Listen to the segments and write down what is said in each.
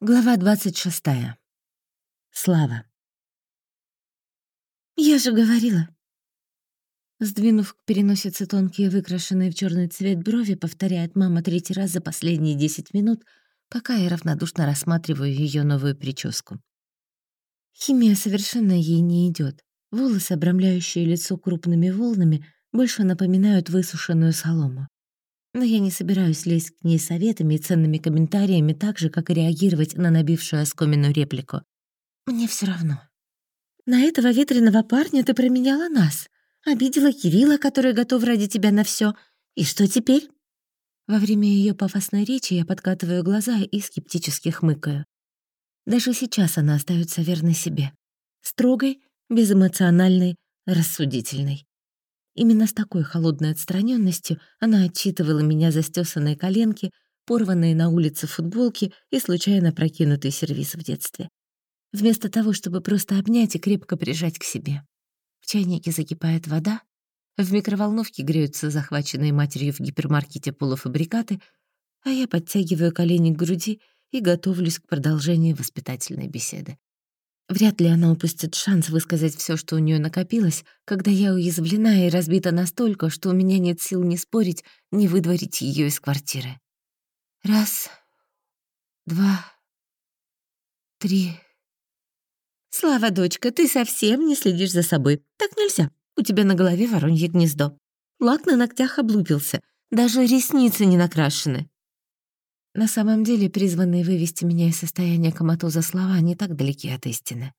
Глава 26. Слава. «Я же говорила!» Сдвинув к переносице тонкие, выкрашенные в черный цвет брови, повторяет мама третий раз за последние десять минут, пока я равнодушно рассматриваю ее новую прическу. Химия совершенно ей не идет. Волосы, обрамляющие лицо крупными волнами, больше напоминают высушенную солому. Но я не собираюсь лезть к ней советами и ценными комментариями так же, как и реагировать на набившую оскоменную реплику. Мне все равно. На этого ветреного парня ты променяла нас. Обидела Кирилла, который готов ради тебя на все. И что теперь? Во время ее пафосной речи я подкатываю глаза и скептически хмыкаю. Даже сейчас она остается верной себе. Строгой, безэмоциональной, рассудительной. Именно с такой холодной отстраненностью она отчитывала меня за стесанные коленки, порванные на улице футболки и случайно прокинутый сервиз в детстве. Вместо того, чтобы просто обнять и крепко прижать к себе. В чайнике закипает вода, в микроволновке греются захваченные матерью в гипермаркете полуфабрикаты, а я подтягиваю колени к груди и готовлюсь к продолжению воспитательной беседы. Вряд ли она упустит шанс высказать все, что у нее накопилось, когда я уязвлена и разбита настолько, что у меня нет сил ни спорить, ни выдворить ее из квартиры. Раз, два, три. «Слава, дочка, ты совсем не следишь за собой. Так нельзя. У тебя на голове воронье гнездо. Лак на ногтях облупился. Даже ресницы не накрашены на самом деле призванные вывести меня из состояния коматоза слова не так далеки от истины.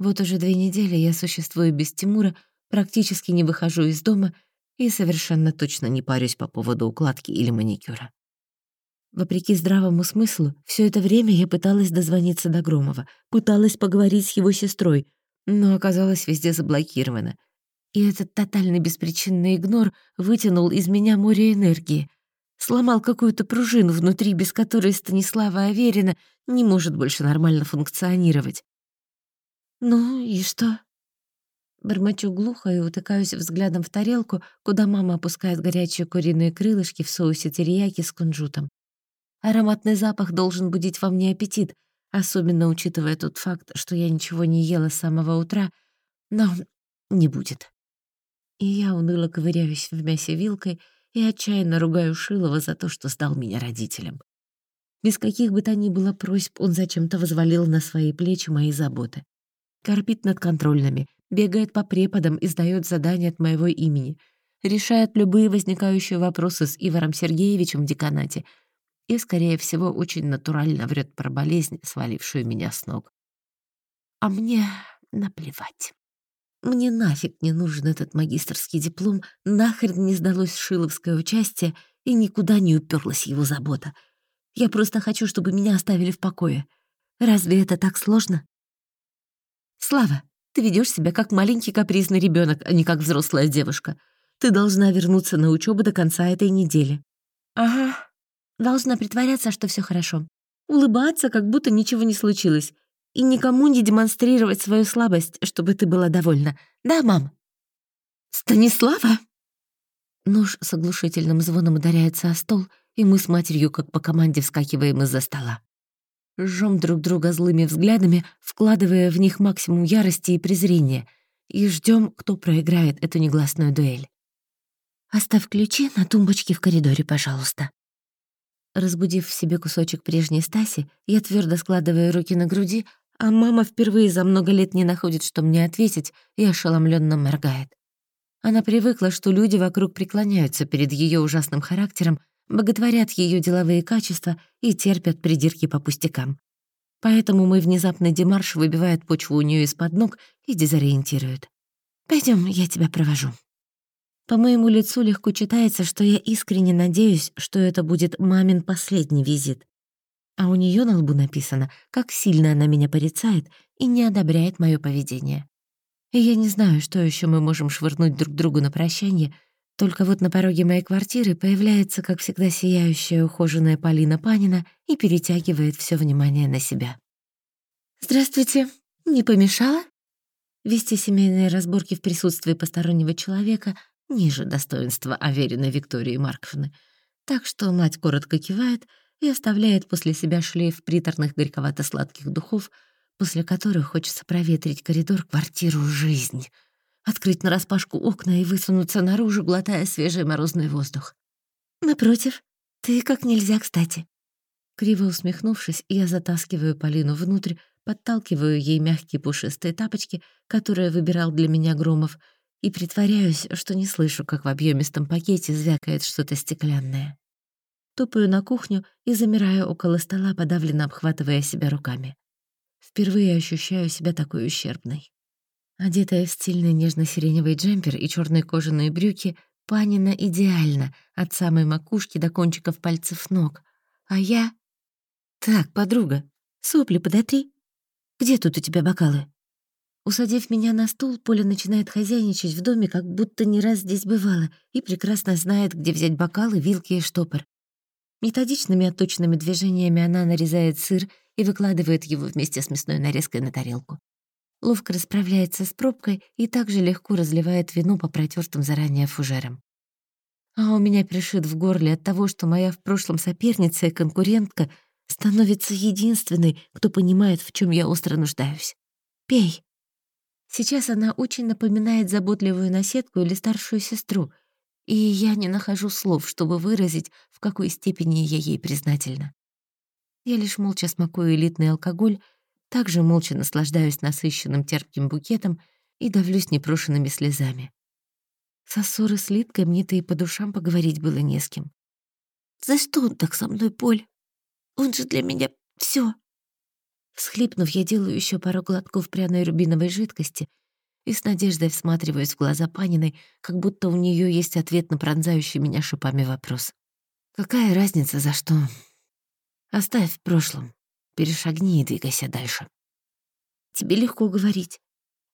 Вот уже две недели я существую без Тимура, практически не выхожу из дома и совершенно точно не парюсь по поводу укладки или маникюра. Вопреки здравому смыслу, все это время я пыталась дозвониться до Громова, пыталась поговорить с его сестрой, но оказалась везде заблокирована. И этот тотальный беспричинный игнор вытянул из меня море энергии, Сломал какую-то пружину внутри, без которой Станислава Аверина не может больше нормально функционировать. «Ну и что?» Бормочу глухо и утыкаюсь взглядом в тарелку, куда мама опускает горячие куриные крылышки в соусе терияки с кунжутом. Ароматный запах должен будить во мне аппетит, особенно учитывая тот факт, что я ничего не ела с самого утра, но не будет. И я уныло ковыряюсь в мясе вилкой — и отчаянно ругаю Шилова за то, что сдал меня родителям. Без каких бы то ни было просьб он зачем-то возвалил на свои плечи мои заботы. Корпит над контрольными, бегает по преподам и сдает задания от моего имени, решает любые возникающие вопросы с Иваром Сергеевичем в деканате и, скорее всего, очень натурально врет про болезнь, свалившую меня с ног. А мне наплевать. Мне нафиг не нужен этот магистрский диплом, нахрен не сдалось шиловское участие и никуда не уперлась его забота. Я просто хочу, чтобы меня оставили в покое. Разве это так сложно? Слава, ты ведешь себя как маленький капризный ребенок, а не как взрослая девушка. Ты должна вернуться на учебу до конца этой недели. Ага. Должна притворяться, что все хорошо. Улыбаться, как будто ничего не случилось и никому не демонстрировать свою слабость, чтобы ты была довольна. Да, мам?» «Станислава?» Нож с оглушительным звоном ударяется о стол, и мы с матерью, как по команде, вскакиваем из-за стола. Жжем друг друга злыми взглядами, вкладывая в них максимум ярости и презрения, и ждем, кто проиграет эту негласную дуэль. «Оставь ключи на тумбочке в коридоре, пожалуйста», Разбудив в себе кусочек прежней Стаси, я твердо складываю руки на груди, а мама впервые за много лет не находит, что мне ответить, и ошеломленно моргает. Она привыкла, что люди вокруг преклоняются перед ее ужасным характером, боготворят ее деловые качества и терпят придирки по пустякам. Поэтому мой внезапный демарш выбивает почву у нее из-под ног и дезориентирует. Пойдем, я тебя провожу». По моему лицу легко читается, что я искренне надеюсь, что это будет мамин последний визит. А у нее на лбу написано, как сильно она меня порицает и не одобряет мое поведение. И я не знаю, что еще мы можем швырнуть друг другу на прощание, только вот на пороге моей квартиры появляется, как всегда, сияющая ухоженная Полина Панина и перетягивает все внимание на себя. «Здравствуйте. Не помешала?» Вести семейные разборки в присутствии постороннего человека ниже достоинства Авериной Виктории Марковны. Так что мать коротко кивает — и оставляет после себя шлейф приторных горьковато-сладких духов, после которых хочется проветрить коридор, квартиру, жизнь, открыть нараспашку окна и высунуться наружу, глотая свежий морозный воздух. Напротив, ты как нельзя кстати. Криво усмехнувшись, я затаскиваю Полину внутрь, подталкиваю ей мягкие пушистые тапочки, которые выбирал для меня Громов, и притворяюсь, что не слышу, как в объемистом пакете звякает что-то стеклянное. Топаю на кухню и замираю около стола, подавленно обхватывая себя руками. Впервые ощущаю себя такой ущербной. Одетая в стильный нежно-сиреневый джемпер и черные кожаные брюки, Панина идеально, от самой макушки до кончиков пальцев ног. А я... «Так, подруга, сопли подотри. Где тут у тебя бокалы?» Усадив меня на стул, Поля начинает хозяйничать в доме, как будто не раз здесь бывала, и прекрасно знает, где взять бокалы, вилки и штопор. Методичными отточенными движениями она нарезает сыр и выкладывает его вместе с мясной нарезкой на тарелку. Ловко расправляется с пробкой и также легко разливает вино по протертым заранее фужерам. А у меня перешит в горле от того, что моя в прошлом соперница и конкурентка становится единственной, кто понимает, в чем я остро нуждаюсь. Пей. Сейчас она очень напоминает заботливую наседку или старшую сестру — и я не нахожу слов, чтобы выразить, в какой степени я ей признательна. Я лишь молча смакую элитный алкоголь, также молча наслаждаюсь насыщенным терпким букетом и давлюсь непрошенными слезами. Со ссоры с Литкой мне-то и по душам поговорить было не с кем. «За что он так со мной, Поль? Он же для меня все. Всхлипнув, я делаю еще пару глотков пряной рубиновой жидкости — и с надеждой всматриваюсь в глаза Паниной, как будто у нее есть ответ на пронзающий меня шипами вопрос. «Какая разница, за что? Оставь в прошлом, перешагни и двигайся дальше». «Тебе легко говорить».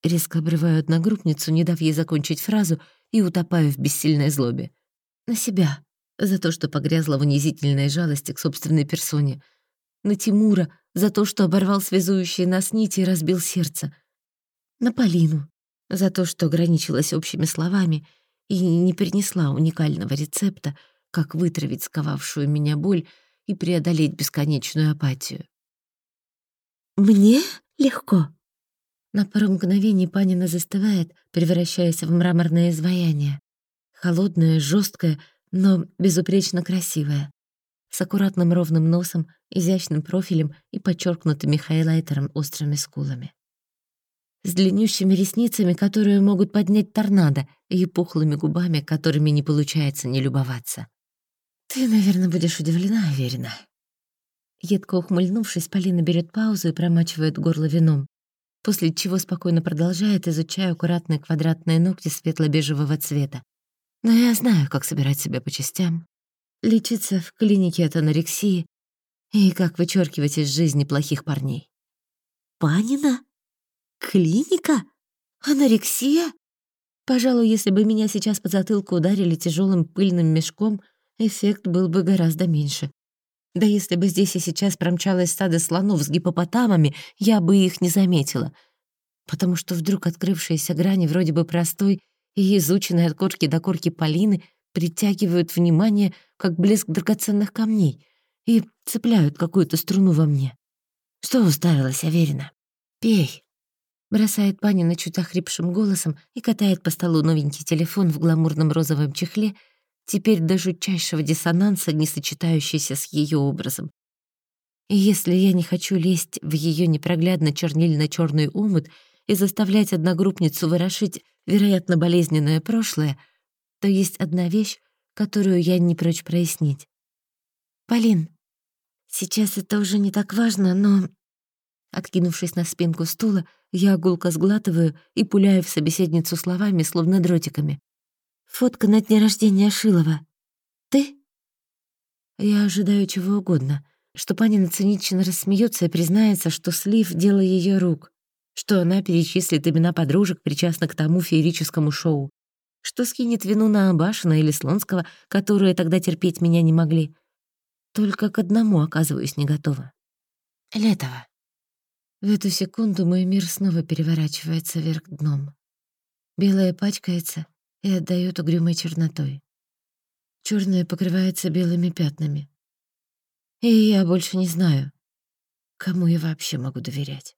Резко обрываю одногруппницу, не дав ей закончить фразу, и утопаю в бессильной злобе. На себя, за то, что погрязла в унизительной жалости к собственной персоне. На Тимура, за то, что оборвал связующие нас нити и разбил сердце. На Полину, за то, что ограничилась общими словами и не принесла уникального рецепта, как вытравить сковавшую меня боль и преодолеть бесконечную апатию. «Мне легко». На пару мгновений Панина застывает, превращаясь в мраморное изваяние. Холодное, жесткое, но безупречно красивое. С аккуратным ровным носом, изящным профилем и подчеркнутыми хайлайтером острыми скулами с длиннющими ресницами, которые могут поднять торнадо, и пухлыми губами, которыми не получается не любоваться. «Ты, наверное, будешь удивлена, Аверина». Едко ухмыльнувшись, Полина берет паузу и промачивает горло вином, после чего спокойно продолжает, изучая аккуратные квадратные ногти светло-бежевого цвета. «Но я знаю, как собирать себя по частям, лечиться в клинике от анорексии и как вычеркивать из жизни плохих парней». «Панина?» Клиника? Анорексия? Пожалуй, если бы меня сейчас по затылку ударили тяжелым пыльным мешком, эффект был бы гораздо меньше. Да если бы здесь и сейчас промчалось стадо слонов с гипопотамами, я бы их не заметила. Потому что вдруг открывшиеся грани вроде бы простой и изученной от корки до корки Полины притягивают внимание, как блеск драгоценных камней, и цепляют какую-то струну во мне. Что уставилась, Аверина? Пей. Бросает Панина чуть охрипшим голосом и катает по столу новенький телефон в гламурном розовом чехле, теперь до жутчайшего диссонанса, не сочетающийся с ее образом. И если я не хочу лезть в ее непроглядно чернильно черный омут и заставлять одногруппницу вырошить, вероятно, болезненное прошлое, то есть одна вещь, которую я не прочь прояснить. «Полин, сейчас это уже не так важно, но Откинувшись на спинку стула, я гулко сглатываю и пуляю в собеседницу словами, словно дротиками. «Фотка на дне рождения Шилова. Ты?» Я ожидаю чего угодно, что Панина цинично рассмеется и признается, что слив — дело ее рук, что она перечислит имена подружек, причастных к тому феерическому шоу, что скинет вину на Абашина или Слонского, которые тогда терпеть меня не могли. Только к одному оказываюсь не готова. Летова. В эту секунду мой мир снова переворачивается вверх дном. Белое пачкается и отдаёт угрюмой чернотой. Чёрное покрывается белыми пятнами. И я больше не знаю, кому я вообще могу доверять.